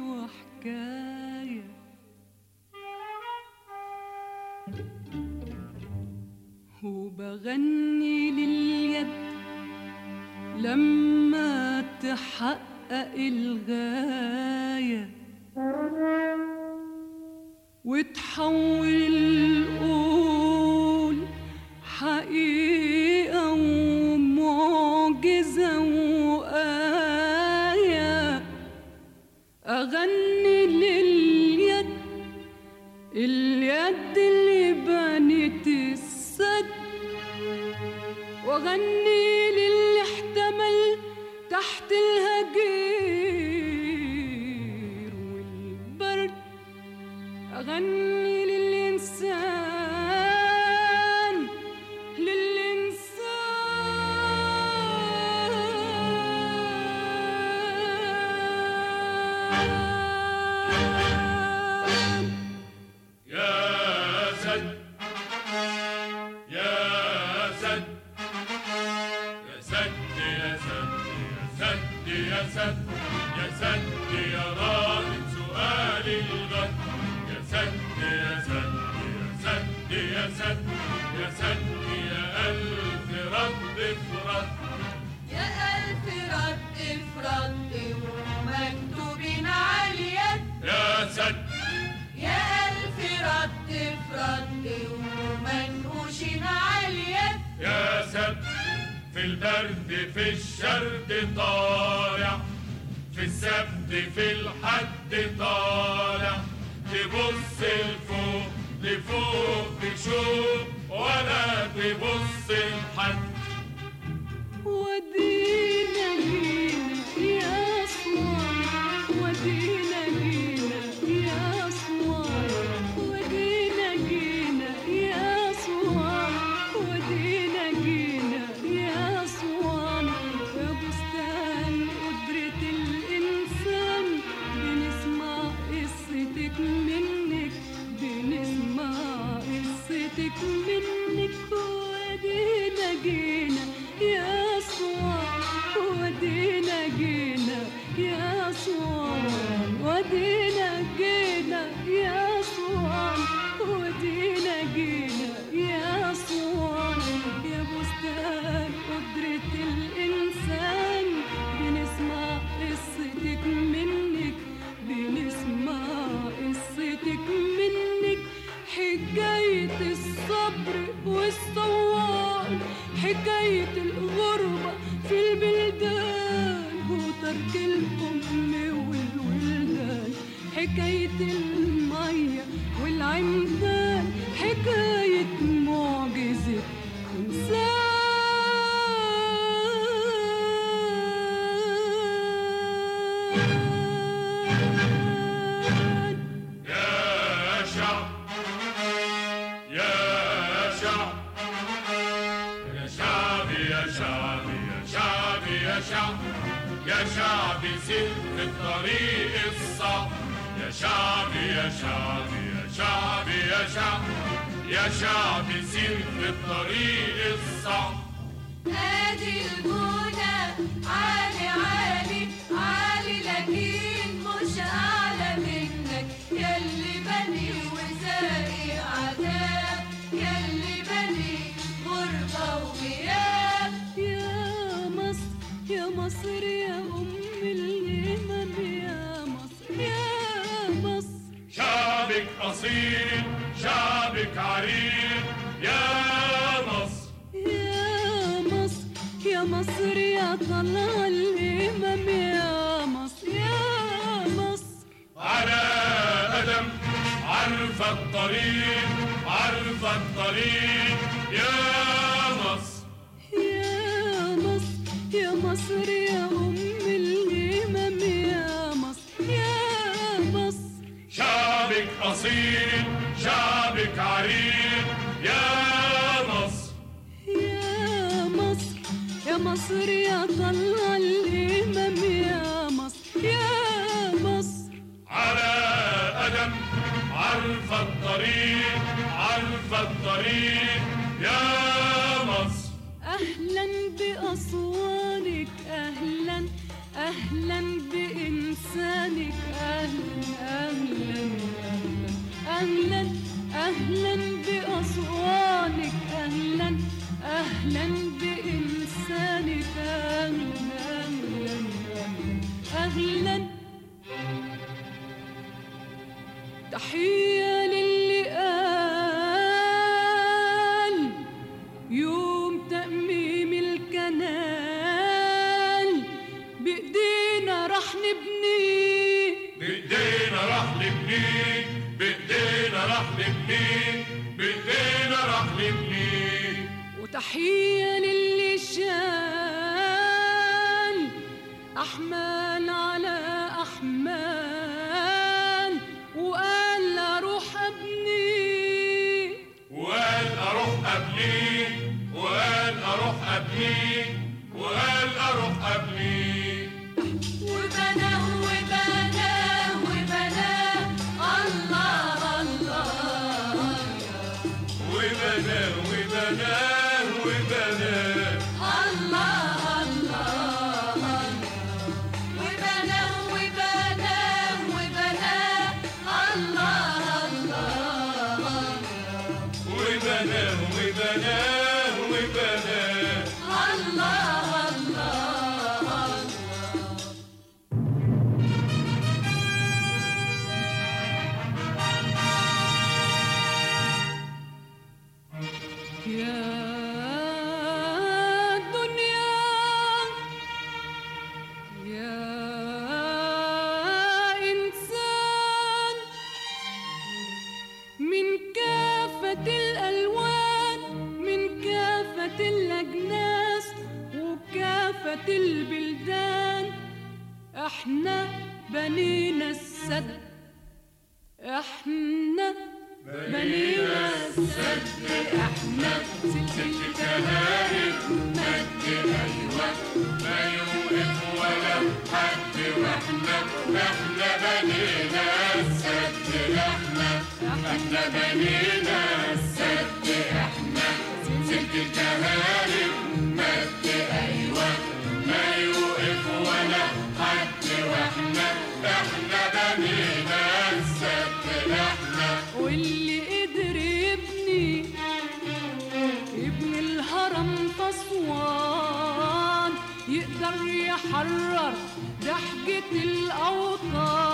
وحكاية. وبغني لليد لما تحقق الغاية. وتحول القول أغني لليد اليد اللي بنت السد. وأغني للي احتمل تحت الهجير يا يا يا يا يا يا ألف رد يا ألف رد يا يا ألف رد ومنقوشين يا في البرد في الشرد طالع في السبت في الحد طالع تبص لفوق لفوق تشوف ولا تبص لحد شعب يا شعب في الطريق الصعب. يا شعب يا شعب يا شعب يا شعب يا شعب في الطريق الصعب. ادي الغنى عالي عالي عالي لكن مش اعلى يصير شعبك عريق يا مصر يا مصر يا مصر يا طلع الإمام يا مصر يا مصر على قدم عرف الطريق عرف الطريق يا مصر يا مصر يا مصر شعبك عريق يا مصر. يا مصر يا مصر يا طلع الإمام. يا مصر يا مصر. على قدم عارفة الطريق عارفة الطريق. يا مصر. أهلا بأسوانك أهلا أهلا بإنسانك. أهلا أهلا أهلا أهلا بأسوانك أهلا أهلا بإنسانك. أهلا أهلا أهلا, أهلا. تحية وتحية للي شال أحمال على أحمال وقال أروح أبني. وقال أروح أبني وقال أروح أبني وقال أروح أبني. وبناه وبناه. بنينا السد إحنا سلك الكهارب مد أيوة يحرر ضحكة الأوطان